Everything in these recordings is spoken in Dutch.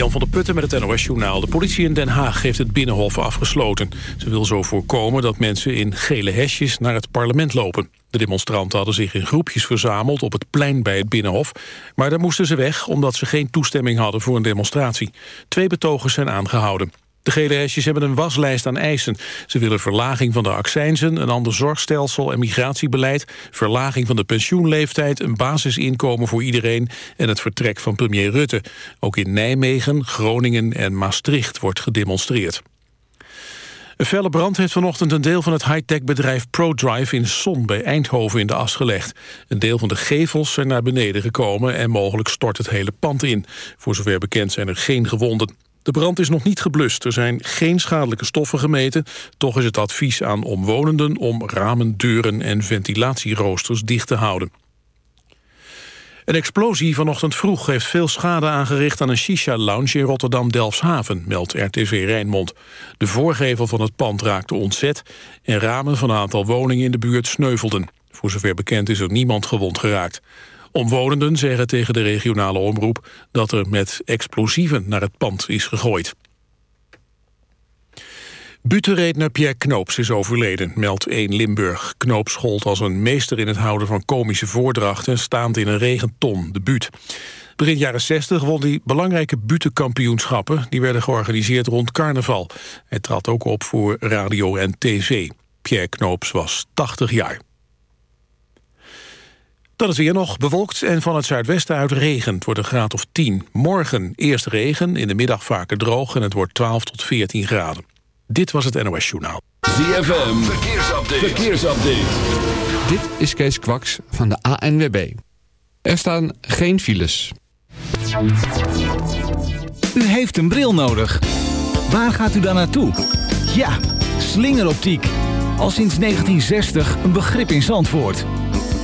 Jan van der Putten met het NOS-journaal. De politie in Den Haag heeft het Binnenhof afgesloten. Ze wil zo voorkomen dat mensen in gele hesjes naar het parlement lopen. De demonstranten hadden zich in groepjes verzameld op het plein bij het Binnenhof. Maar daar moesten ze weg omdat ze geen toestemming hadden voor een demonstratie. Twee betogers zijn aangehouden. De gele hesjes hebben een waslijst aan eisen. Ze willen verlaging van de accijnzen, een ander zorgstelsel en migratiebeleid... verlaging van de pensioenleeftijd, een basisinkomen voor iedereen... en het vertrek van premier Rutte. Ook in Nijmegen, Groningen en Maastricht wordt gedemonstreerd. Een felle brand heeft vanochtend een deel van het high-tech bedrijf ProDrive in Son bij Eindhoven in de as gelegd. Een deel van de gevels zijn naar beneden gekomen en mogelijk stort het hele pand in. Voor zover bekend zijn er geen gewonden. De brand is nog niet geblust. Er zijn geen schadelijke stoffen gemeten. Toch is het advies aan omwonenden om ramen, deuren en ventilatieroosters dicht te houden. Een explosie vanochtend vroeg heeft veel schade aangericht aan een shisha-lounge in Rotterdam-Delfshaven, meldt RTV Rijnmond. De voorgevel van het pand raakte ontzet en ramen van een aantal woningen in de buurt sneuvelden. Voor zover bekend is er niemand gewond geraakt. Omwonenden zeggen tegen de regionale omroep dat er met explosieven naar het pand is gegooid. Butenredner Pierre Knoops is overleden, meldt 1 Limburg. Knoops schold als een meester in het houden van komische voordrachten... staand in een regenton, de buut. Begin jaren 60 won hij belangrijke butenkampioenschappen... die werden georganiseerd rond carnaval. Hij trad ook op voor radio en tv. Pierre Knoops was 80 jaar. Dan is weer nog bewolkt en van het zuidwesten uit regent. Het wordt een graad of 10. Morgen eerst regen, in de middag vaker droog... en het wordt 12 tot 14 graden. Dit was het NOS Journaal. ZFM, verkeersupdate. verkeersupdate. Dit is Kees Kwaks van de ANWB. Er staan geen files. U heeft een bril nodig. Waar gaat u dan naartoe? Ja, slingeroptiek. Al sinds 1960 een begrip in Zandvoort.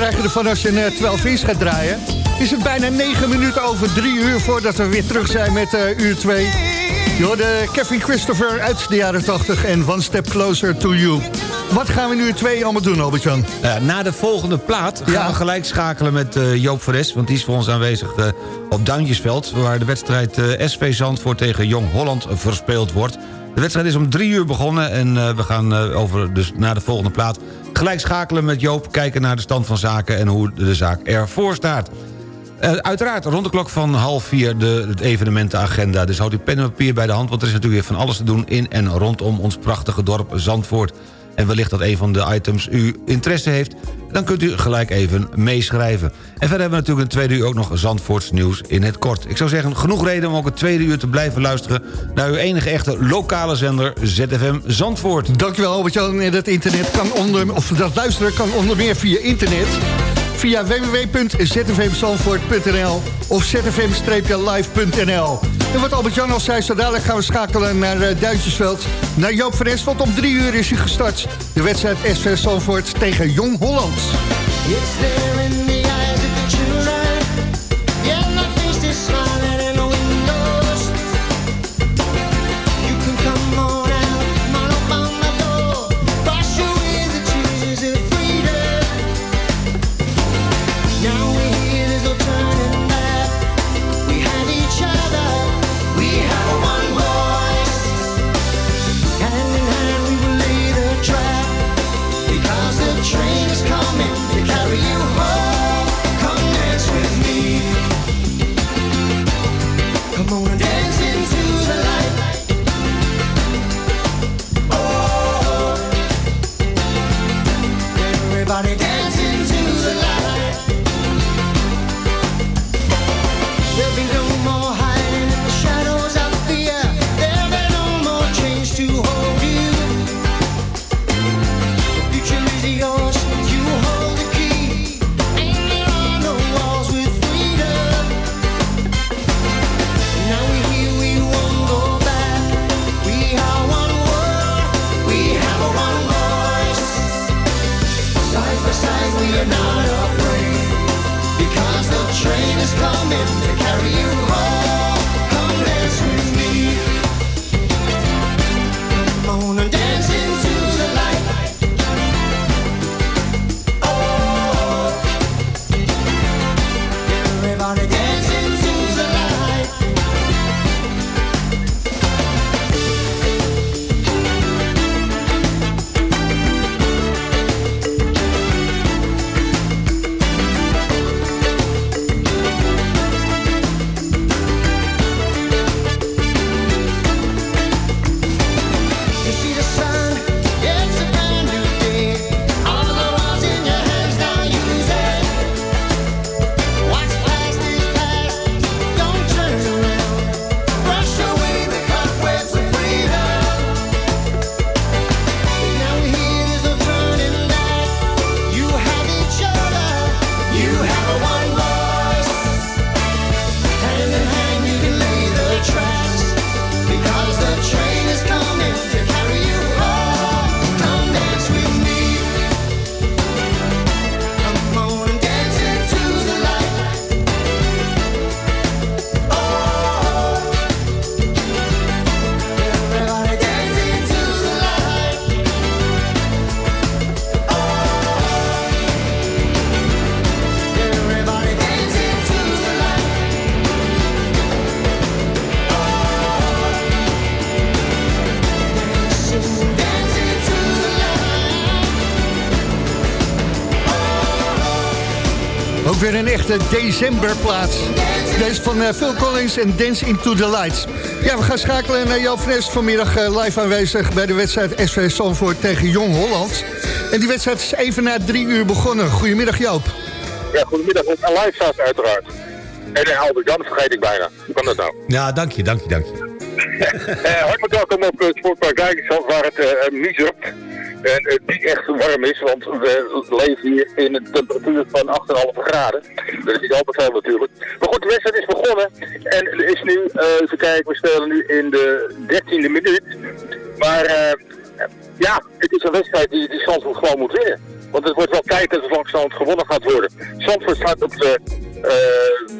Krijg je ervan als je een 12 inch gaat draaien. Is het bijna 9 minuten over 3 uur voordat we weer terug zijn met uh, uur 2. Je de Kevin Christopher uit de jaren 80 en One Step Closer to You. Wat gaan we nu uur 2 allemaal doen, Albert-Jan? Uh, na de volgende plaat gaan we gelijk schakelen met uh, Joop Veres... want die is voor ons aanwezig op Duintjesveld... waar de wedstrijd SV Zandvoort tegen Jong Holland verspeeld wordt. De wedstrijd is om drie uur begonnen en we gaan over, dus na de volgende plaat... gelijk schakelen met Joop, kijken naar de stand van zaken... en hoe de zaak ervoor staat. Uh, uiteraard rond de klok van half vier de, het evenementenagenda. Dus houd uw pen en papier bij de hand... want er is natuurlijk weer van alles te doen in en rondom ons prachtige dorp Zandvoort. En wellicht dat een van de items u interesse heeft... dan kunt u gelijk even meeschrijven. En verder hebben we natuurlijk in het tweede uur ook nog Zandvoorts nieuws in het kort. Ik zou zeggen, genoeg reden om ook het tweede uur te blijven luisteren... naar uw enige echte lokale zender ZFM Zandvoort. Dankjewel Albert-Jan. Dat internet kan onder... of dat luisteren kan onder meer via internet via www.zfmzandvoort.nl of zfm-live.nl. En wat Albert-Jan al zei, zo dadelijk gaan we schakelen naar uh, Duitsersveld. Naar Joop van want om drie uur is hij gestart. De wedstrijd SV Zandvoort tegen Jong Holland. weer een echte decemberplaats. Deze van uh, Phil Collins en Dance Into the Lights. Ja, we gaan schakelen naar Joop Fres vanmiddag uh, live aanwezig... bij de wedstrijd SV Zandvoort tegen Jong Holland. En die wedstrijd is even na drie uur begonnen. Goedemiddag Joop. Ja, goedemiddag. Op live staat uiteraard. En uh, Albert Jan vergeet ik bijna. Hoe kan dat nou? Ja, dank je, dank je, dank je. hartelijk welkom op het Sportpark Dijkensand, waar het uh, misert en het niet echt warm is, want we leven hier in een temperatuur van 8,5 graden. Dat is niet altijd veel natuurlijk. Maar goed, de wedstrijd is begonnen. En is nu, uh, even kijken, we spelen nu in de 13e minuut. Maar uh, ja, het is een wedstrijd die, die Zandvoort gewoon moet winnen. Want het wordt wel tijd dat het gewonnen gaat worden. Zandvoort staat op de... eh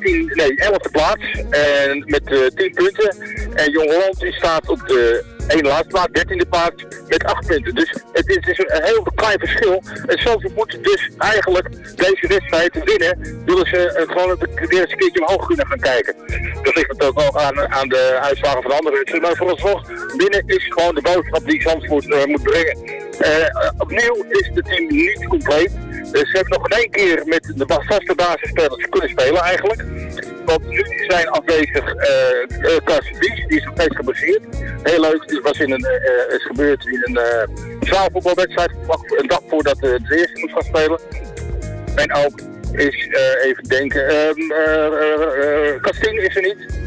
10, nee, 11e plaats en met eh 10 punten. En Jong Holland staat op de ene laatste plaats, 13e plaats, met 8 punten. Dus het is, het is een heel klein verschil. En Zandvoort moet dus eigenlijk deze wedstrijd winnen, willen ze eh, gewoon eens een keertje omhoog kunnen gaan kijken. Dat ligt natuurlijk ook aan, aan de uitslagen van de andere wedstrijden. Maar vooralsnog, winnen is gewoon de boodschap die Zandvoort eh, moet brengen. Eh, opnieuw is het team niet compleet. Ze hebben nog één keer met de vaste basisspelers kunnen spelen eigenlijk. Want nu zijn afwezig uh, die is nog steeds gebaseerd. Heel leuk, dit was in een, eh, is gebeurd in een uh, zaalvoetbalwedstrijd, een dag voordat uh, de eerste moest gaan spelen. En ook is, even denken, ehm eh, eh, eh, Kastien is er niet.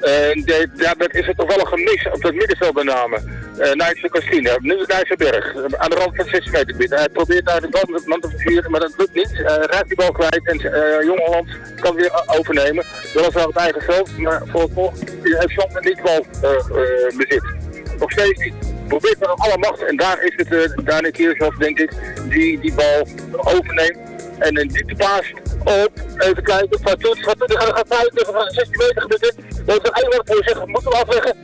En de, dat is het toch wel een gemis op het middenveld met name. Uh, Nijtse Kastien, nu is Nijtse Berg. eh, aan de rand van 6 meter binnen. Hij probeert daar de bal met man te versieren, maar dat lukt niet. Hij raakt die bal kwijt en uh, Jong Holland kan weer uh, overnemen. Weliswaar het eigen veld, maar voor het volgende heeft Jean niet bal uh, uh, bezit. Nog steeds niet. Probeert met alle macht en daar is het uh, Daniel denk ik, die die bal overneemt. En een diepte paas op, even kijken, van Toets, van Toets, gaat buiten, van 16 meter gebieden. Dat is eigenlijk voor zeggen, moeten we afleggen.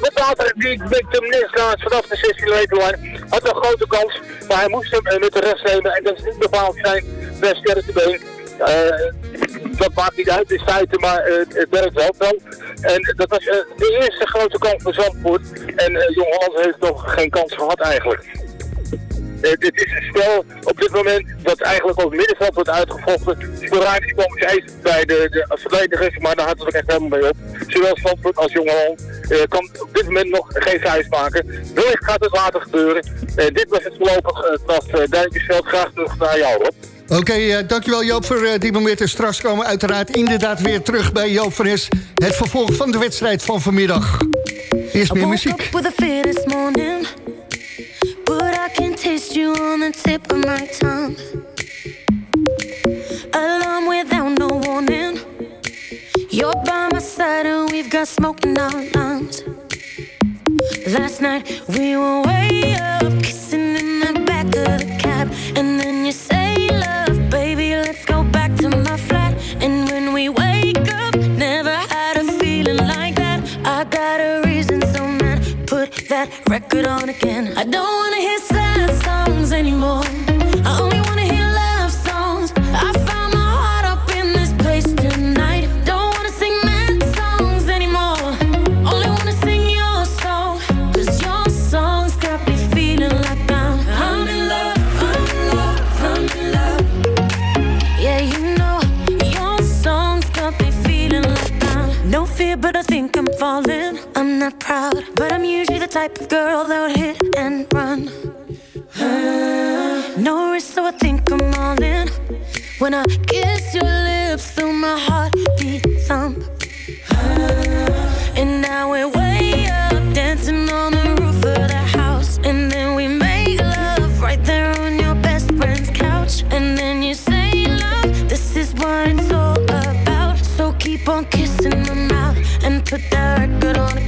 Met water, die met hem neerslaat vanaf de 16 meter lijn. Had een grote kans, maar hij moest hem met de rest nemen. En dat is niet bepaald zijn best sterke been. Uh, dat maakt niet uit in feite, maar uh, het werkt wel wel. En dat was de eerste grote kans voor Zandvoort. En Jong Holland heeft nog geen kans gehad eigenlijk. Uh, dit is een spel op dit moment dat eigenlijk op het middenveld wordt uitgevochten. Sporadisch komen ze eens bij de, de verdedigers, maar daar hadden we echt helemaal mee op. Zowel Zandvoort als Jong Holland uh, kan op dit moment nog geen vuist maken. Wellicht gaat het later gebeuren. Uh, dit was het voorlopig uh, Duintjesveld. Graag terug naar jou, Rob. Oké, okay, uh, dankjewel Joop voor uh, die moment. En straks komen we uiteraard inderdaad weer terug bij Joop van Es. Het vervolg van de wedstrijd van vanmiddag. Eerst meer muziek. But I can taste you on the tip of my tongue. Alarm without no warning. You're by my side and we've got smoke in our lungs. Last night we were way up, kissing in the back of the cab. And then you say, Love, baby, let's go back to my flat. And when we wake up, never had a feeling like that. I got that record on again. I don't wanna hear sad songs anymore. Falling. I'm not proud, but I'm usually the type of girl that would hit and run. No risk, so I think I'm all in. When I kiss your lips, feel my heart beat thump. And now we're way up, dancing on the roof of the house. And then we make love right there on your best friend's couch. And then you say, Love, this is what it's all about. So keep on kissing my mouth and put that don't wanna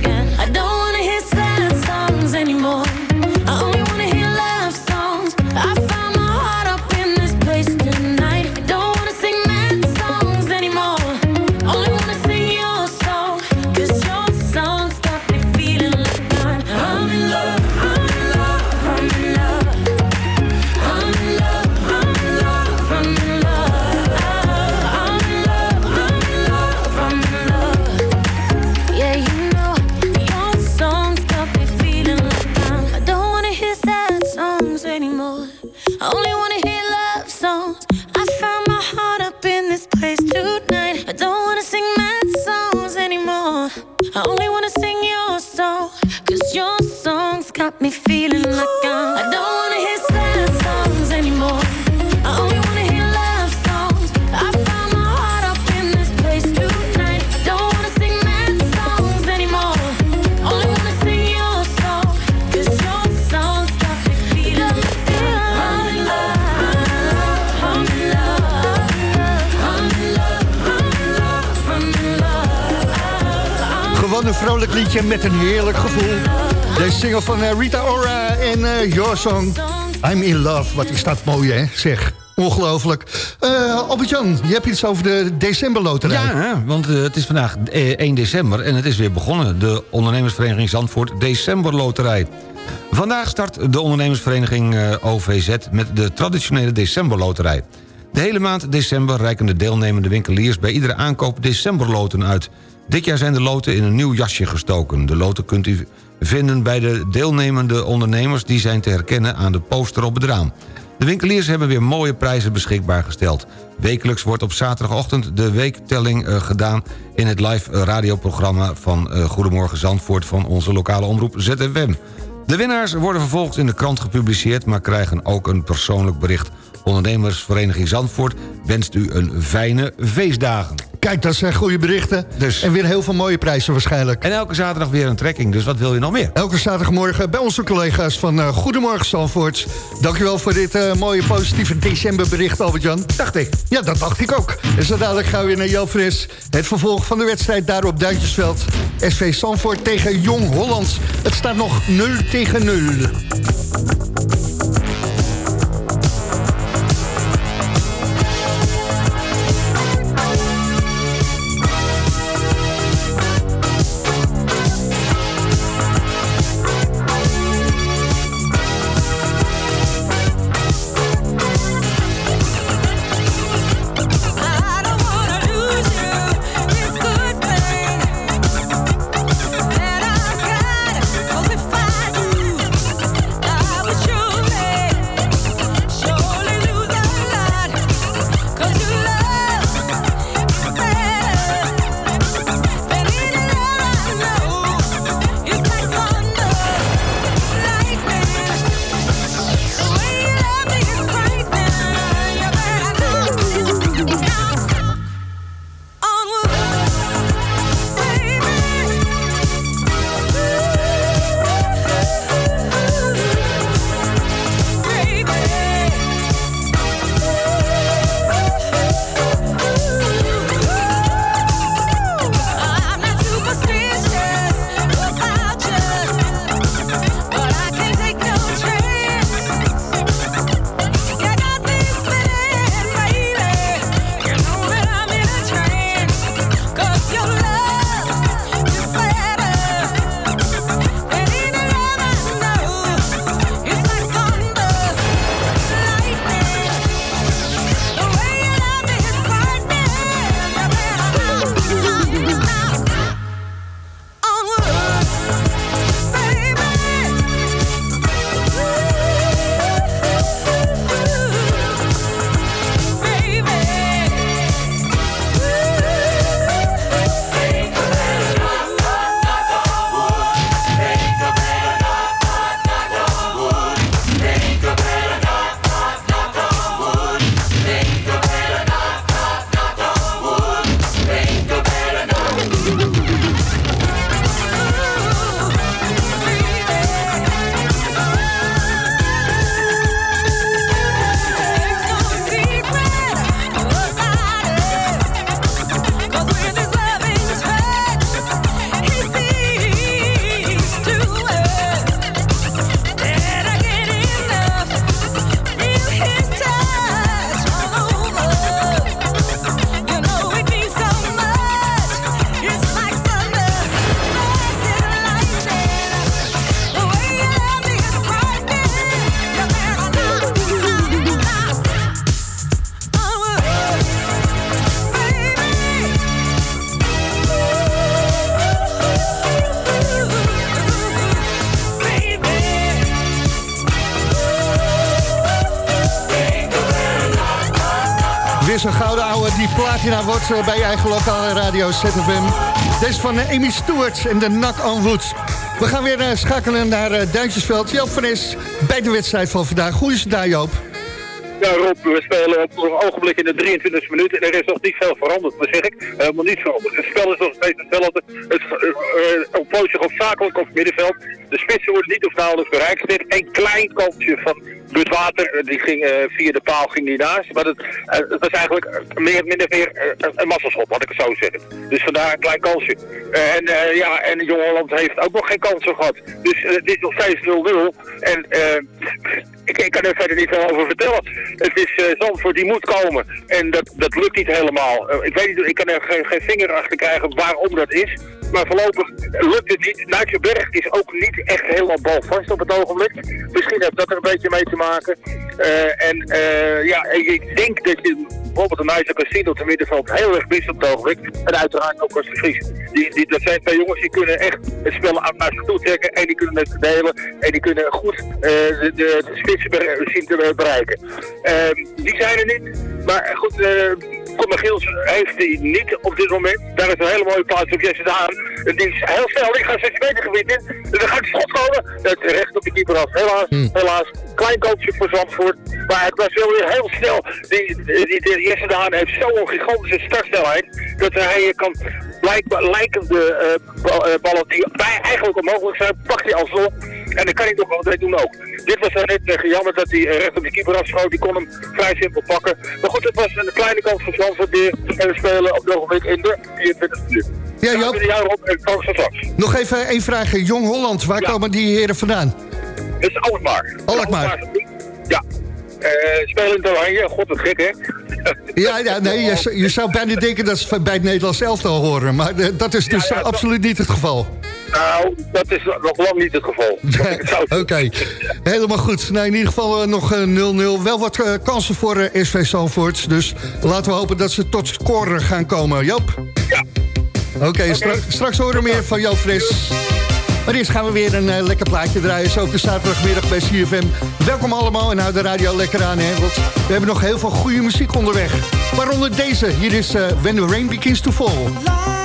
met een heerlijk gevoel. De single van uh, Rita Ora en uh, Your Song. I'm in love. Wat is dat mooi, hè? Zeg. Ongelooflijk. Uh, Albert-Jan, je hebt iets over de decemberloterij. Ja, want het is vandaag 1 december en het is weer begonnen. De ondernemersvereniging Zandvoort Decemberloterij. Vandaag start de ondernemersvereniging OVZ met de traditionele decemberloterij. De hele maand december reiken de deelnemende winkeliers... bij iedere aankoop decemberloten uit. Dit jaar zijn de loten in een nieuw jasje gestoken. De loten kunt u vinden bij de deelnemende ondernemers... die zijn te herkennen aan de poster op het raam. De winkeliers hebben weer mooie prijzen beschikbaar gesteld. Wekelijks wordt op zaterdagochtend de weektelling uh, gedaan... in het live radioprogramma van uh, Goedemorgen Zandvoort... van onze lokale omroep ZFM. De winnaars worden vervolgens in de krant gepubliceerd... maar krijgen ook een persoonlijk bericht Ondernemersvereniging Zandvoort wenst u een fijne feestdagen. Kijk, dat zijn goede berichten. Dus. En weer heel veel mooie prijzen waarschijnlijk. En elke zaterdag weer een trekking, dus wat wil je nog meer? Elke zaterdagmorgen bij onze collega's van uh, Goedemorgen Zandvoort. Dankjewel voor dit uh, mooie positieve decemberbericht, Albert-Jan. Dacht ik. Ja, dat dacht ik ook. En zo dadelijk gaan we weer naar Joop Fris. Het vervolg van de wedstrijd daar op Duintjesveld. SV Zandvoort tegen Jong Holland. Het staat nog 0 tegen 0. Platina wordt eh, bij je eigen lokale radio ZFM. Deze van eh, Amy Stewart en de Knock on. We gaan weer eh, schakelen naar Duintjesveld. Joop van Is bij de wedstrijd van vandaag. Hoe is het daar, Joop? Ja, Rob, we spelen op een ogenblik in de 23e minuut en er is nog niet veel veranderd. Dat zeg ik, helemaal niet veranderd. Het spel is nog steeds hetzelfde. Het ontplooit zich hoofdzakelijk op het middenveld. De spitsen worden niet of nauwelijks bereikt. Een klein kantje van Butwater, eh, die ging uh, via de paal ging die naast. Maar het, het was eigenlijk meer, minder meer een massaschop, had ik het zo zeggen. Dus vandaar een klein kansje. en ja, en Jong Holland heeft ook nog geen kansen gehad. Dus het is nog steeds 0-0. En ik, ik kan er verder niet veel over vertellen. Het is Zandvoort die moet komen. En dat, dat lukt niet helemaal. Ik weet niet, ik kan er geen, geen vinger achter krijgen waarom dat is. Maar voorlopig lukt het niet. Nijtjeberg is ook niet echt helemaal balvast op het ogenblik. Misschien heeft dat er een beetje mee te maken. Uh, en uh, ja, ik denk dat je bijvoorbeeld een Nijtje kan zien op het middenveld heel erg mis op het ogenblik. En uiteraard ook als de Vries. Die, die, dat zijn twee jongens die kunnen echt het spel naar zich toe trekken. En die kunnen het verdelen. En die kunnen goed uh, de, de, de spitsen zien te bereiken. die zijn er niet. Maar goed, Conor Giels heeft hij niet op dit moment. Daar is een hele mooie plaats op Jesse Daan. Die is heel snel, die gaat 6 meter gebied in. En dan gaat hij schot komen. Het recht op de keeper af. Helaas, Hmm. helaas. Klein koopje voor Zandvoort. Maar het was wel weer heel snel. Die, die, die Jesse Daan heeft zo'n gigantische startsnelheid. Dat hij kan blijkbaar lijkende uh, ballen die bij eigenlijk onmogelijk zijn, pakt hij alsnog. En dan kan hij nog wel doen ook. Dit was net uh, jammer dat hij recht op de keeper afschoot. Die kon hem vrij simpel pakken. Maar goed, het was een kleine kans voor Zandvoort weer. En we spelen op dit moment in de 24 uur. Ja, Joop. Nog even één vraag. Jong Holland, waar ja. komen die heren vandaan? Het is Alkmaar. Alkmaar. Ja. Uh, spelen in het oranje. God, wat gek, hè? Ja, ja nee, je, je, zou bijna denken dat ze bij het Nederlands elftal horen. Maar uh, dat is dus ja, ja, absoluut niet het geval. Nou, dat is nog lang niet het geval. Oké, okay. helemaal goed. Nou, in ieder geval uh, nog 0-0. Wel wat uh, kansen voor uh, SV Zandvoort. Dus laten we hopen dat ze tot scoren gaan komen. Joop? Ja. Oké, okay, okay. stra straks horen we meer van Joop Fris. Maar eerst gaan we weer een uh, lekker plaatje draaien. Zo op de zaterdagmiddag bij CFM. Welkom allemaal en houd de radio lekker aan. Hè, want we hebben nog heel veel goede muziek onderweg. Waaronder deze. Hier is uh, When the Rain Begins to Fall.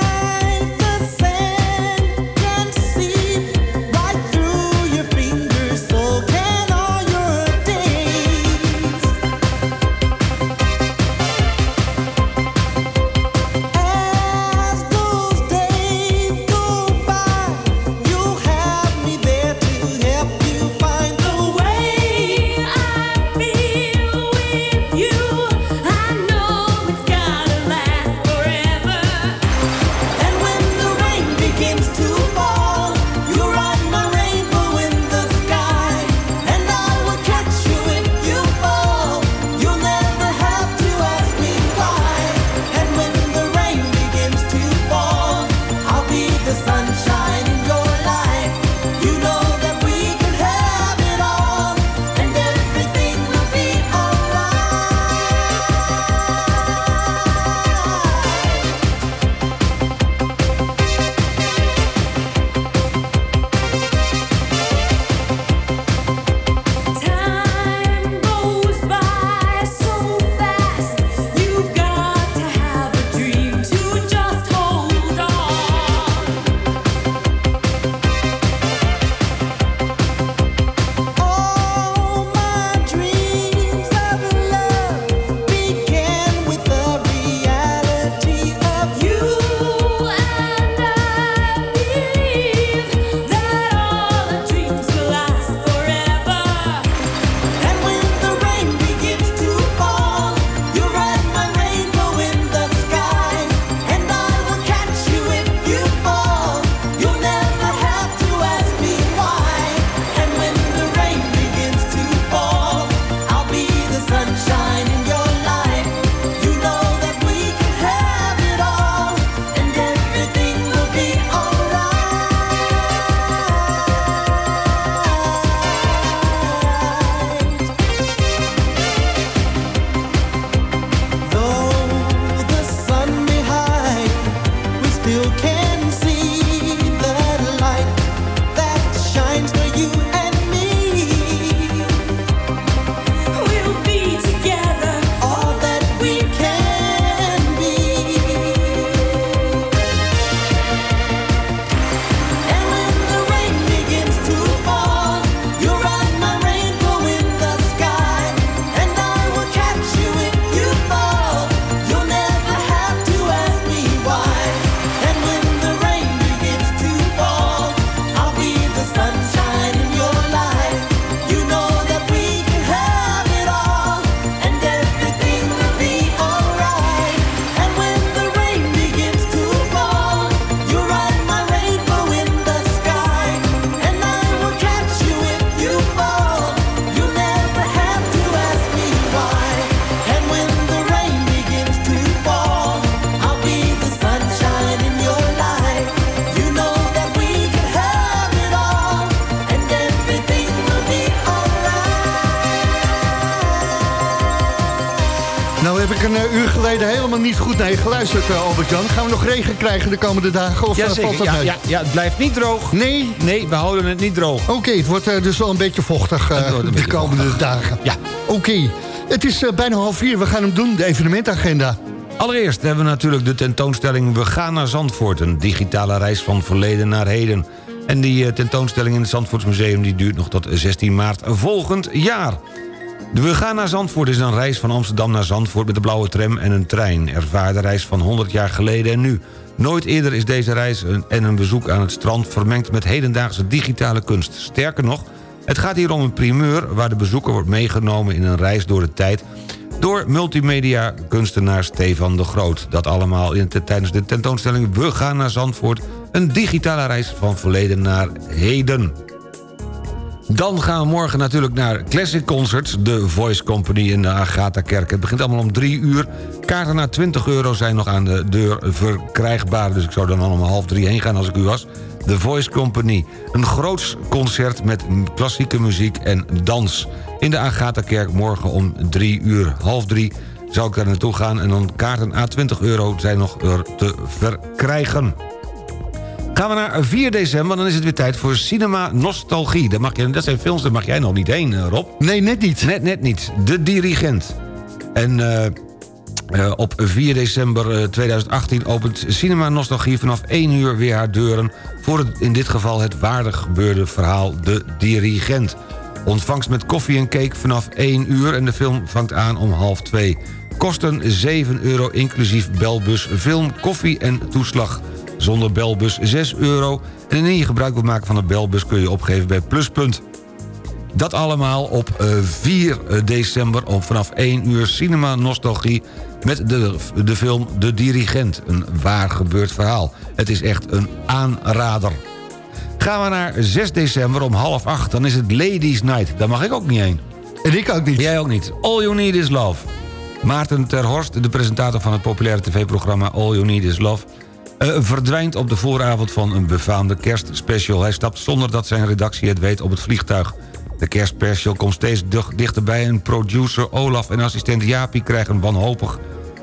Geluisterd, eh, Albert-Jan. Gaan we nog regen krijgen de komende dagen? Of Ja, eh, zeker. valt dat Ja, ja, ja, het blijft niet droog. Nee? Nee, we houden het niet droog. Oké, het wordt eh, dus wel een beetje vochtig eh, Het een de beetje komende dagen. Ja. Oké, het is bijna half vier. We gaan hem doen, de evenementagenda. Allereerst hebben we natuurlijk de tentoonstelling We gaan naar Zandvoort. Een digitale reis van verleden naar heden. En die tentoonstelling in het Zandvoortsmuseum die duurt nog tot 16 maart volgend jaar. De We gaan naar Zandvoort is een reis van Amsterdam naar Zandvoort... met de blauwe tram en een trein. Ervaar de reis van 100 jaar geleden en nu. Nooit eerder is deze reis en een bezoek aan het strand... vermengd met hedendaagse digitale kunst. Sterker nog, het gaat hier om een primeur... waar de bezoeker wordt meegenomen in een reis door de tijd door multimedia-kunstenaar Stefan de Groot. Dat allemaal in tijdens de tentoonstelling We gaan naar Zandvoort... een digitale reis van verleden naar heden. Dan gaan we morgen natuurlijk naar Classic Concerts... de Voice Company in de Agatha-kerk. Het begint allemaal om drie uur. Kaarten naar 20 euro zijn nog aan de deur verkrijgbaar... dus ik zou dan allemaal om half drie heen gaan als ik u was. The Voice Company. Een groots concert met klassieke muziek en dans. In de Agatha-kerk morgen om drie uur. Half drie zou ik daar naartoe gaan... en dan kaarten à 20 euro zijn nog er te verkrijgen. Gaan we naar 4 december, dan is het weer tijd voor Cinema Nostalgie. Dat, mag je, dat zijn films, daar mag jij nog niet heen, eh, Rob. Nee, net niet. Net, net niet. De Dirigent. En eh, eh, op 4 december eh, 2018 opent Cinema Nostalgie vanaf 1 uur weer haar deuren... voor het, in dit geval het waardig gebeurde verhaal De Dirigent. Ontvangst met koffie en cake vanaf 1 uur en de film vangt aan om half 2. Kosten 7 euro inclusief belbus, film, koffie en toeslag. Zonder belbus 6 euro. En indien je gebruik wilt maken van een belbus kun je opgeven bij Pluspunt. Dat allemaal op eh, 4 december om vanaf 1 uur Cinema Nostalgie... met de, de film De Dirigent. Een waar gebeurd verhaal. Het is echt een aanrader. Gaan we naar 6 december om half 8. Dan is het Ladies Night. Daar mag ik ook niet heen. En ik ook niet. Jij ook niet. All You Need Is Love. Maarten Terhorst, de presentator van het populaire tv-programma All You Need Is Love... eh, verdwijnt op de vooravond van een befaamde kerstspecial. Hij stapt zonder dat zijn redactie het weet op het vliegtuig. De kerstspecial komt steeds dichterbij... en producer Olaf en assistent Jaapie krijgen wanhopig,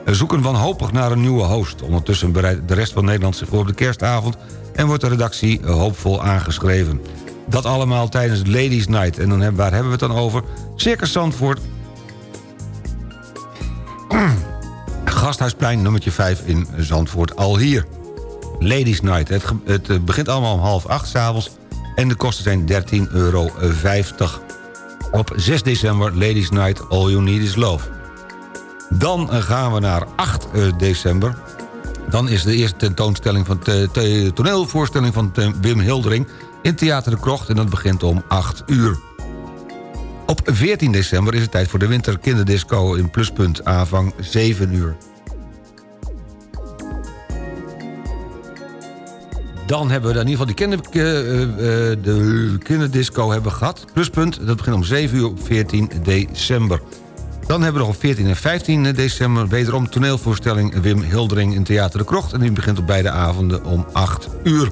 eh, zoeken wanhopig naar een nieuwe host. Ondertussen bereidt de rest van Nederland zich voor op de kerstavond... en wordt de redactie eh, hoopvol aangeschreven. Dat allemaal tijdens Ladies Night. En dan waar hebben we het dan over? Circus Zandvoort Gasthuisplein nummertje 5 in Zandvoort al hier. Ladies Night. Het, het eh, begint allemaal om half acht s'avonds... en de kosten zijn 13,50 euro. Op 6 december Ladies Night All You Need Is Love. Dan eh, gaan we naar 8 eh, december. Dan is de eerste tentoonstelling van de toneelvoorstelling van Wim Hildering... in Theater de Krocht en dat begint om 8 uur. Op 14 december is het tijd voor de winterkinderdisco in Pluspunt aanvang 7 uur. Dan hebben we in ieder geval kinder, eh, eh, de kinderdisco hebben gehad. Pluspunt, dat begint om 7 uur op 14 december. Dan hebben we nog op 14 en 15 december... wederom toneelvoorstelling Wim Hildering in Theater de Krocht... en die begint op beide avonden om 8 uur.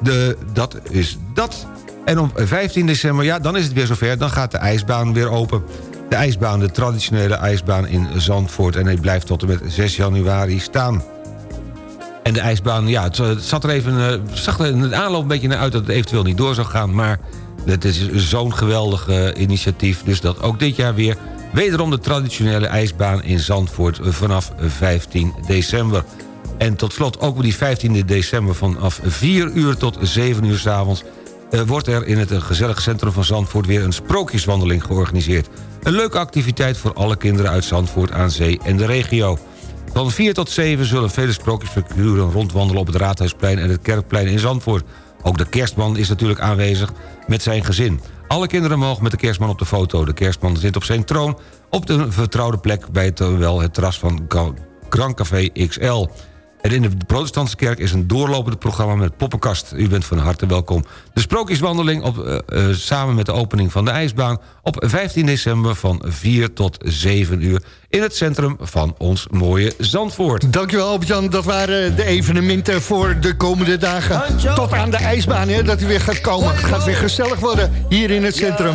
De, dat is dat. En op 15 december, ja, dan is het weer zover. Dan gaat de ijsbaan weer open. De ijsbaan, de traditionele ijsbaan in Zandvoort. En die blijft tot en met 6 januari staan. En de ijsbaan, ja, het, het zat er even, eh, zag in de aanloop een beetje naar uit... dat het eventueel niet door zou gaan. Maar het is zo'n geweldig eh, initiatief. Dus dat ook dit jaar weer... wederom de traditionele ijsbaan in Zandvoort... eh, vanaf 15 december. En tot slot, ook op die 15 december vanaf 4 uur tot 7 uur s'avonds... Uh, wordt er in het uh, gezellig centrum van Zandvoort... weer een sprookjeswandeling georganiseerd. Een leuke activiteit voor alle kinderen uit Zandvoort aan zee en de regio. Van 4 tot 7 zullen vele sprookjesfiguren rondwandelen... op het Raadhuisplein en het Kerkplein in Zandvoort. Ook de kerstman is natuurlijk aanwezig met zijn gezin. Alle kinderen mogen met de kerstman op de foto. De kerstman zit op zijn troon op de vertrouwde plek... bij het, wel het terras van Grand Café XL... En in de protestantse kerk is een doorlopend programma met poppenkast. U bent van harte welkom. De sprookjeswandeling op, uh, uh, samen met de opening van de ijsbaan... op 15 december van 4 tot 7 uur... in het centrum van ons mooie Zandvoort. Dankjewel Albert-Jan, dat waren de evenementen voor de komende dagen. Tot aan de ijsbaan, hè, dat hij weer gaat komen. Het gaat weer gezellig worden hier in het centrum.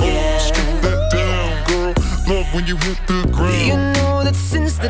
When you hit the ground. You know that since the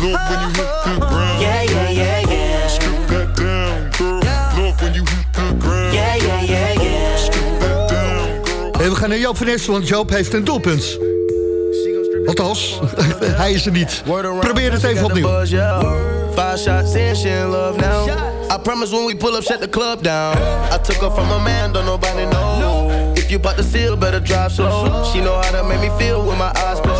Love when you hit the ground. Yeah, yeah, yeah, yeah. Strip that down, girl. Love when you hit the ground. Yeah, yeah, yeah, yeah. Strip that down, girl. En we gaan naar Joop van Nes, want Joop heeft een doelpunt. Althans, hij is er niet. Probeer het even opnieuw. Five shots in, she in love now. I promise when we pull up, shut the club down. I took her from a man, don't nobody know. If you bought the seal, better drive slow. She know how to make me feel with my eyes closed.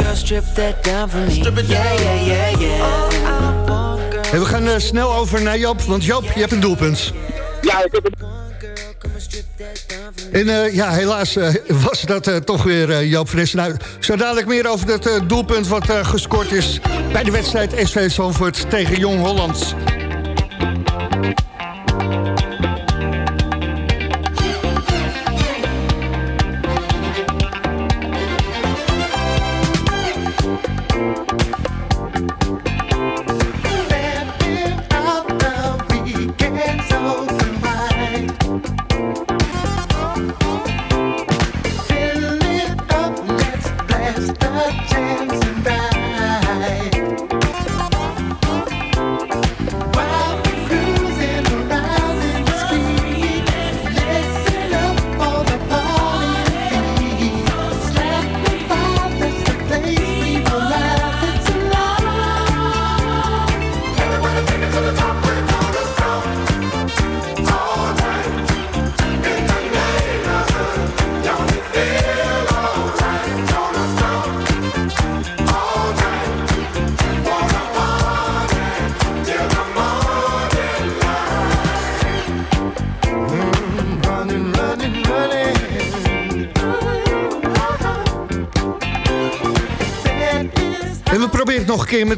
strip that down for me. Strip it down. Yeah, yeah, yeah, yeah. All I want, girl. En we gaan eh, snel over naar Joop, want Joop, je hebt een doelpunt. Ja, ik heb een... En eh, ja, helaas eh, was dat eh, toch weer eh, Joop Nes. Nou, zo dadelijk meer over dat eh, doelpunt wat eh, gescoord is... bij de wedstrijd SV Zandvoort tegen Jong Holland.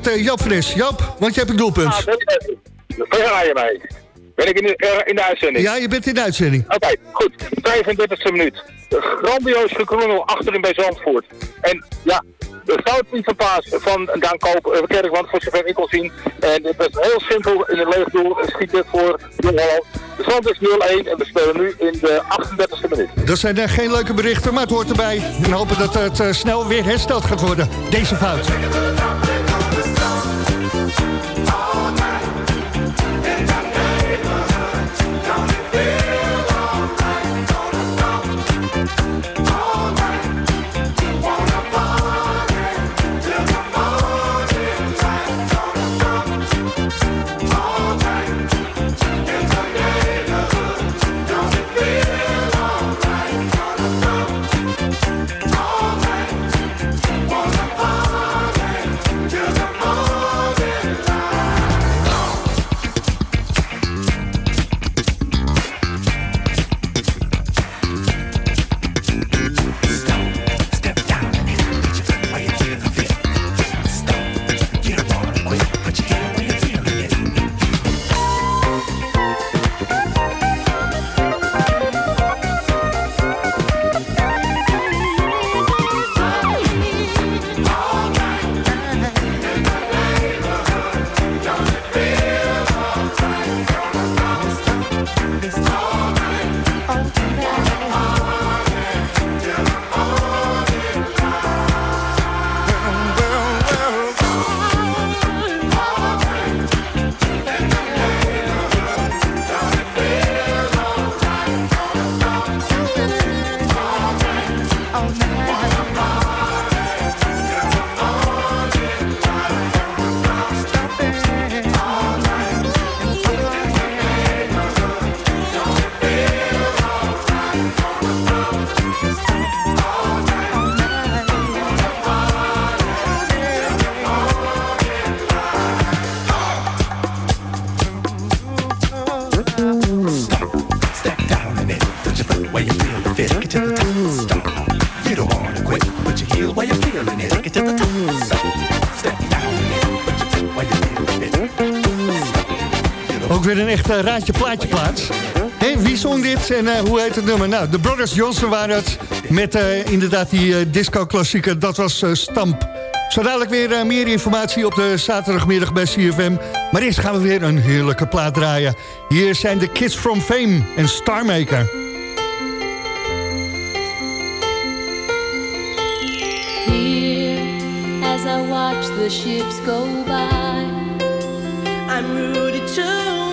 Met uh, Joop van Nes. Joop, want je hebt een doelpunt. Ah, ben je- mij? Ben ik in de, er- in de uitzending? Ja, je bent in de uitzending. Oké, goed. 35e minuut. Grandioos gekrommel achterin bij Zandvoort. En ja, de fout niet van paas van Daan Koop, Kerkwand, voor zover ik kon zien. En het was heel simpel in het leeg doel schieten voor Jong Holland. De stand is 0-1 en we spelen nu in de 38e minuut. Dat zijn uh, geen leuke berichten, maar het hoort erbij. En hopen dat het snel weer hersteld gaat worden, deze fout. Raadje plaatje plaats. Hé, wie zong dit en eh, hoe heet het nummer? Nou, de Brothers Johnson waren het met eh, inderdaad die eh, disco-klassieker. Dat was eh, Stamp. Zo dadelijk weer eh, meer informatie op de zaterdagmiddag bij CFM. Maar eerst gaan we weer een heerlijke plaat draaien. Hier zijn de Kids from Fame en Starmaker. Here, as I watch the ships go by, I'm rooted to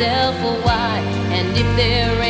asking myself why. And if there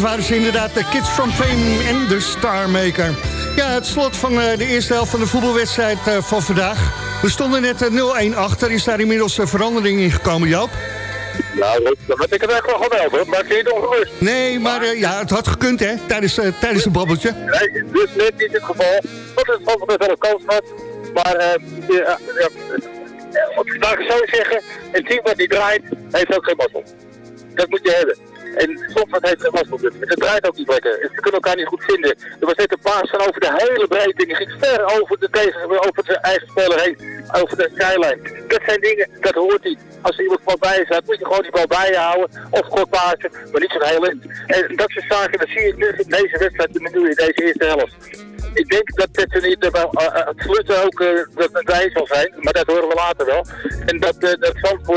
dat waren ze inderdaad de Kids from Fame en de Starmaker. Ja, het slot van eh, de eerste helft van de voetbalwedstrijd eh, van vandaag. We stonden net eh, 0-1 achter. Is daar inmiddels eh, verandering in gekomen, Joop? Nou, dat- had ik het echt wel geweld hoor, maar ik niet ongerust. Nee, maar eh, ja, het had gekund, hè? Tijdens, eh, tijdens een babbeltje. Nee, dus net niet het geval. Dat het van wel een kans had. Maar, eh, ja, ja, eh, laat ik het zo zeggen, een team wat niet draait, heeft ook geen mazzel. Dat moet je hebben. Zandvoort heeft geen. Dus het draait ook niet lekker. Ze kunnen elkaar niet goed vinden. Er was net een paas van over de hele breedte. Ging ver over de tegen, over eigen speler. Over de skyline. Dat zijn dingen, dat hoort niet. Als er iemand voorbij staat, moet je gewoon die bal bij je houden. Of kort maar niet zo'n heel in. En dat soort zaken, dat zie je nu in deze wedstrijd, nu in deze eerste helft. Ik denk dat het niet uh, uh, absoluut ook uh, dat het bij zal zijn, maar dat horen we later wel. En dat, uh, dat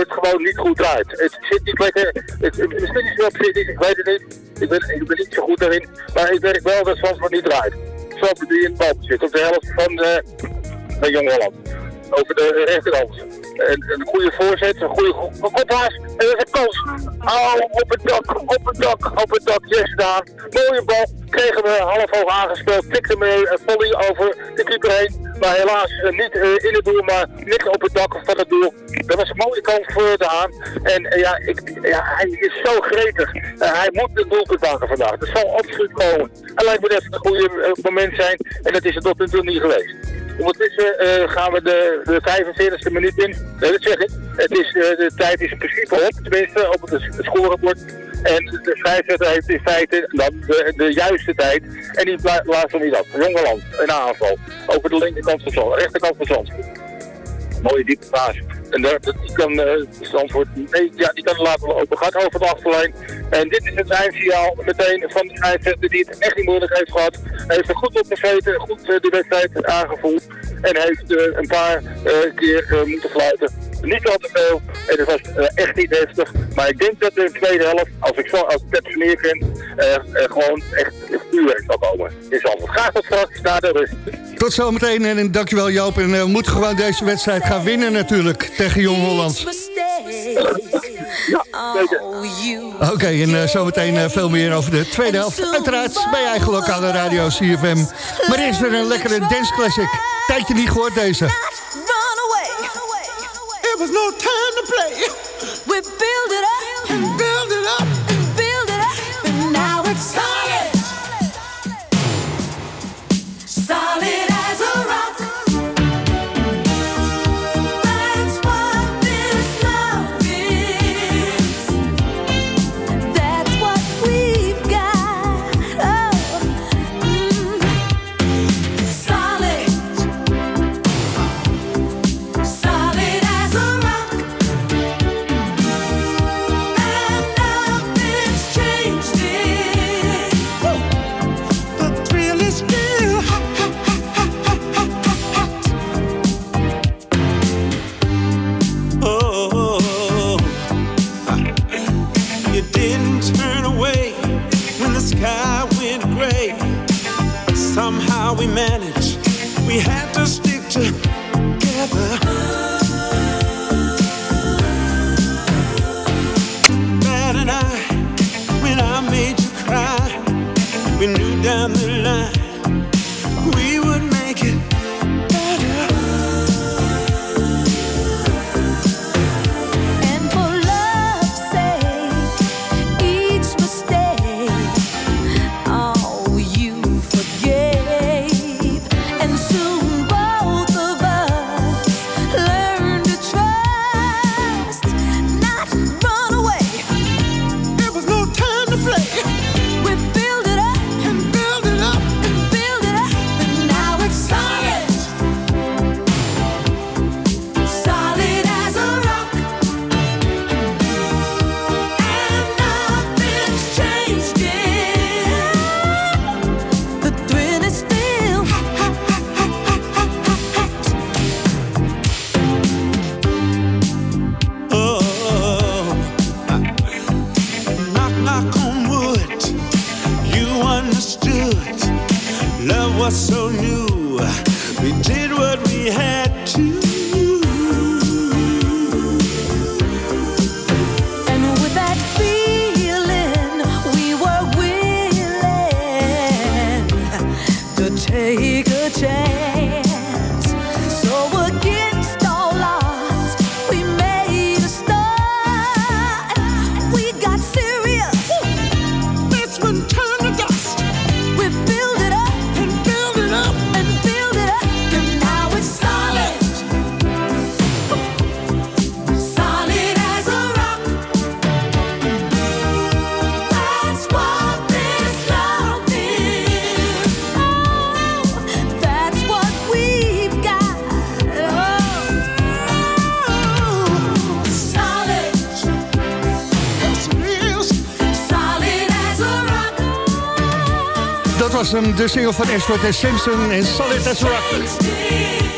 gewoon niet goed draait. Het zit niet lekker, het, het, misschien is het wel psychisch, ik weet het niet. Ik ben, ik ben niet zo goed daarin, maar ik merk wel dat Zandvoort niet draait. Zandvoort die in het zit, op de helft van, uh, van Jong Holland. Over de rechterhand. Een, een goede voorzet, een goede koppaas. En dat is een kans. Oh, op het dak, op het dak, op het dak. Yes, daar. Mooie bal. Kregen we half hoog aangespeeld. Tikte mee een volley over de keeper heen. Maar helaas eh, niet eh, in het doel, maar net op het dak van het doel. Dat was een mooie kans voor de Haan. En eh, ja, ik, ja, hij is zo gretig. Eh, hij moet een doelpunt maken vandaag. Dat zal absoluut komen. Hij lijkt me het een goede eh, moment zijn. En dat is het tot nu toe niet geweest. Ondertussen eh, gaan we de, de 45e minuut in. Nee, dat zeg ik. Het is, eh, de tijd is in principe op, tenminste op het scorebord. En de scheidsrechter heeft in feite dan de, de juiste tijd. En die blaast hem niet af. Jongeland, een aanval. Over de linkerkant van Zand, rechterkant van Zand. Mooie diepe paas. En daar, die kan Zandvoort, nee, ja, die kan laten lopen. Gaat over de achterlijn. En dit is het eindsignaal meteen van de scheidsrechter die het echt niet moeilijk heeft gehad. Hij heeft er goed op gezeten, goed eh, de wedstrijd aangevoeld. En heeft eh, een paar keer moeten fluiten. Niet al te veel. En het was eh, echt niet heftig. Maar ik denk dat de tweede helft, als ik zo als het meer vind, eh, eh, gewoon echt vuurwerk zal komen. In Zandvoort. Graag tot straks, na de rust. Tot zometeen en, en dankjewel Joop. En eh, we moeten gewoon deze wedstrijd gaan winnen natuurlijk tegen Jong Holland. Oké, en zometeen eh, veel meer over de tweede helft. Uiteraard bij je eigen lokale radio CFM. Maar eerst weer een lekkere dance classic. Tijdje niet gehoord deze. Was no time to play. We build it up hem, de single van Ashford en Simpson en Solid as Rock.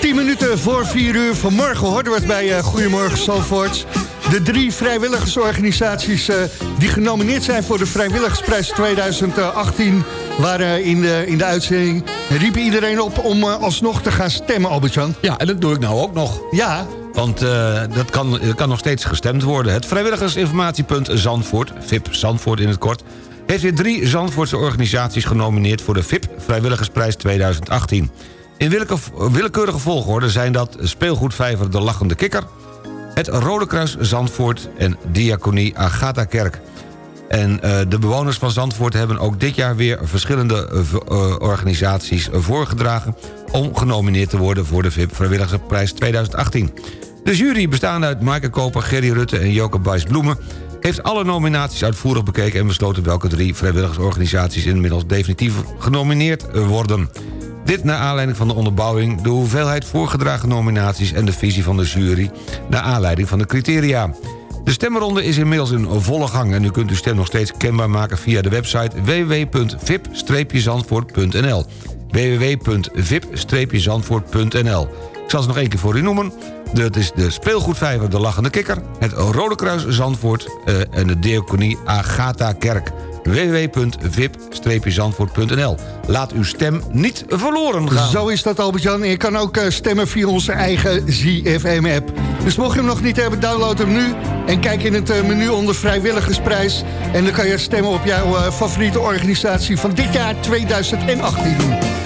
10 minuten voor 4 uur vanmorgen hoorden we het bij eh, Goedemorgen Zalvoort. De drie vrijwilligersorganisaties eh, die genomineerd zijn voor de Vrijwilligersprijs 2018... waren in de, in de uitzending. Riep iedereen op om eh, alsnog te gaan stemmen, Albert-Jan. Ja, en dat doe ik nou ook nog. Ja. Want eh, dat kan, kan nog steeds gestemd worden. Het vrijwilligersinformatiepunt Zandvoort, VIP Zandvoort in het kort... heeft weer drie Zandvoortse organisaties genomineerd... voor de VIP Vrijwilligersprijs 2018. In willeke- willekeurige volgorde zijn dat speelgoedvijver De Lachende Kikker... het Rode Kruis Zandvoort en Diaconie Agatha Kerk. En eh, de bewoners van Zandvoort hebben ook dit jaar weer verschillende eh, eh, organisaties voorgedragen... om genomineerd te worden voor de VIP Vrijwilligersprijs 2018. De jury bestaande uit Maaike Koper, Gerry Rutte en Joke Buijs Bloemen... heeft alle nominaties uitvoerig bekeken... en besloten welke drie vrijwilligersorganisaties... inmiddels definitief genomineerd worden. Dit naar aanleiding van de onderbouwing... de hoeveelheid voorgedragen nominaties... en de visie van de jury... naar aanleiding van de criteria. De stemronde is inmiddels in volle gang... en u kunt uw stem nog steeds kenbaar maken via de website www.vip-zandvoort.nl www.vip-zandvoort.nl Ik zal ze nog één keer voor u noemen. Dat is de speelgoedvijver De Lachende Kikker... het Rode Kruis Zandvoort eh, en de Diaconie Agatha Kerk www.vip-zandvoort.nl Laat uw stem niet verloren gaan. Zo is dat, Albert-Jan. Je kan ook eh, stemmen via onze eigen ZFM-app. Dus mocht je hem nog niet hebben, download hem nu. En kijk in het eh, menu onder vrijwilligersprijs. En dan kan je stemmen op jouw favoriete organisatie van dit jaar 2018.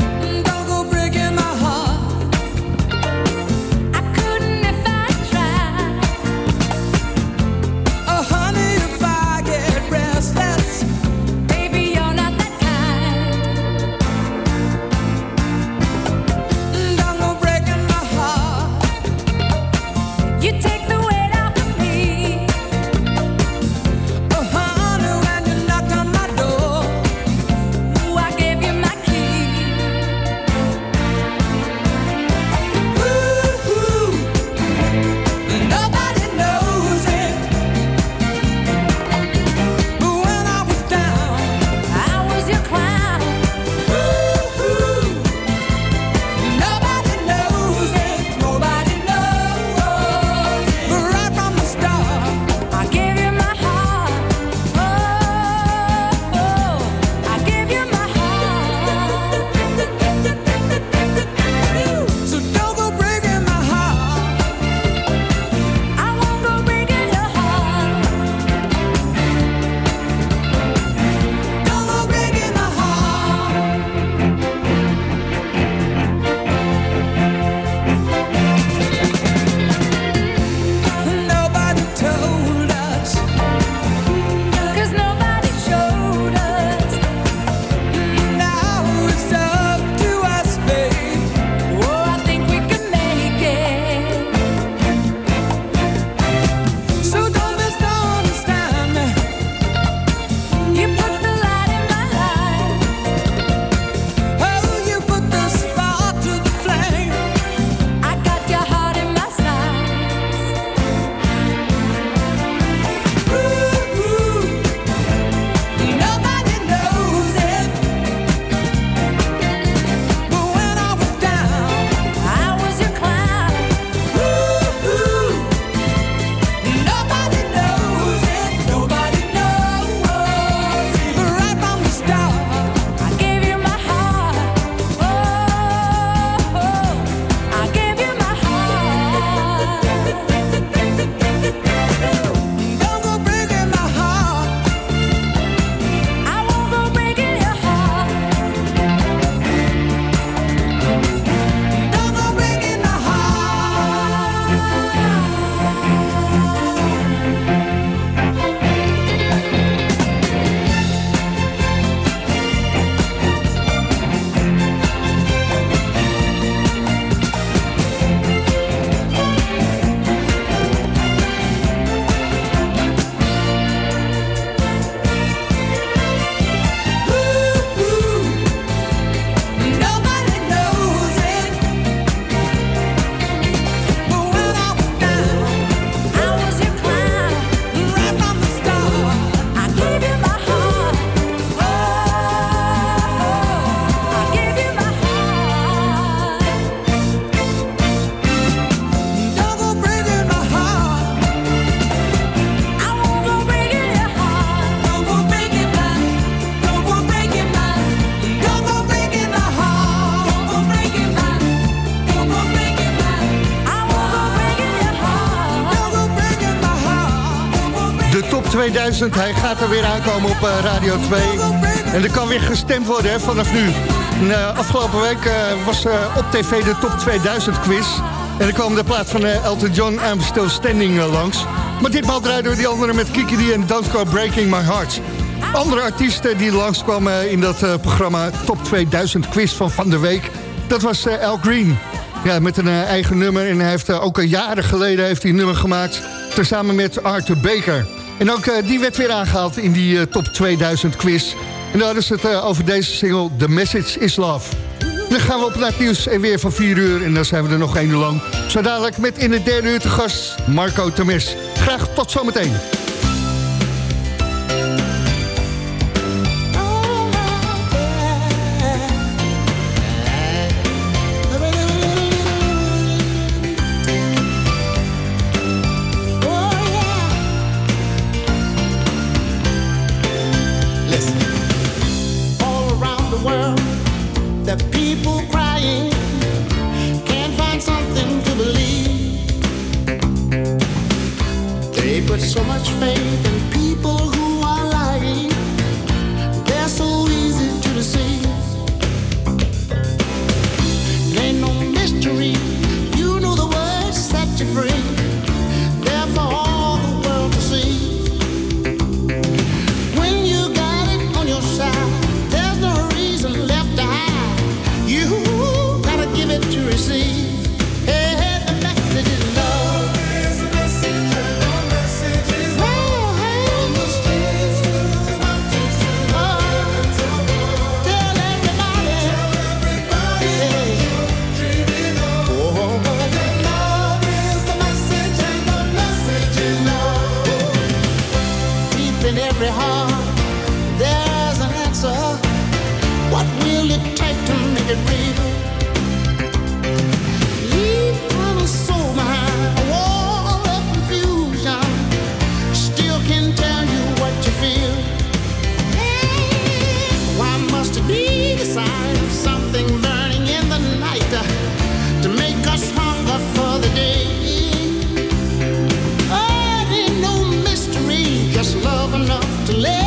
2000, hij gaat er weer aankomen op eh, Radio 2. En er kan weer gestemd worden vanaf nu. En, eh, afgelopen week eh, was op tv de Top 2000 quiz. En er kwam de plaat van Elton John I'm Still Standing langs. Maar ditmaal draaiden we die andere met Kiki D en Don't Go Breaking My Heart. Andere artiesten die langskwamen in dat programma Top 2000 quiz van Van der Week... dat was Al Green. Ja, met een eigen nummer. En hij heeft ook al jaren geleden heeft hij een nummer gemaakt... tezamen met Arthur Baker. En ook eh, die werd weer aangehaald in die eh, Top 2000 quiz. En daar is het eh, over deze single The Message is Love. Dan gaan we op naar het nieuws en weer van 4 uur. En dan zijn we er nog één uur lang. Zo dadelijk met in de derde uur te gast Marco Temes. Graag tot zometeen. Enough to let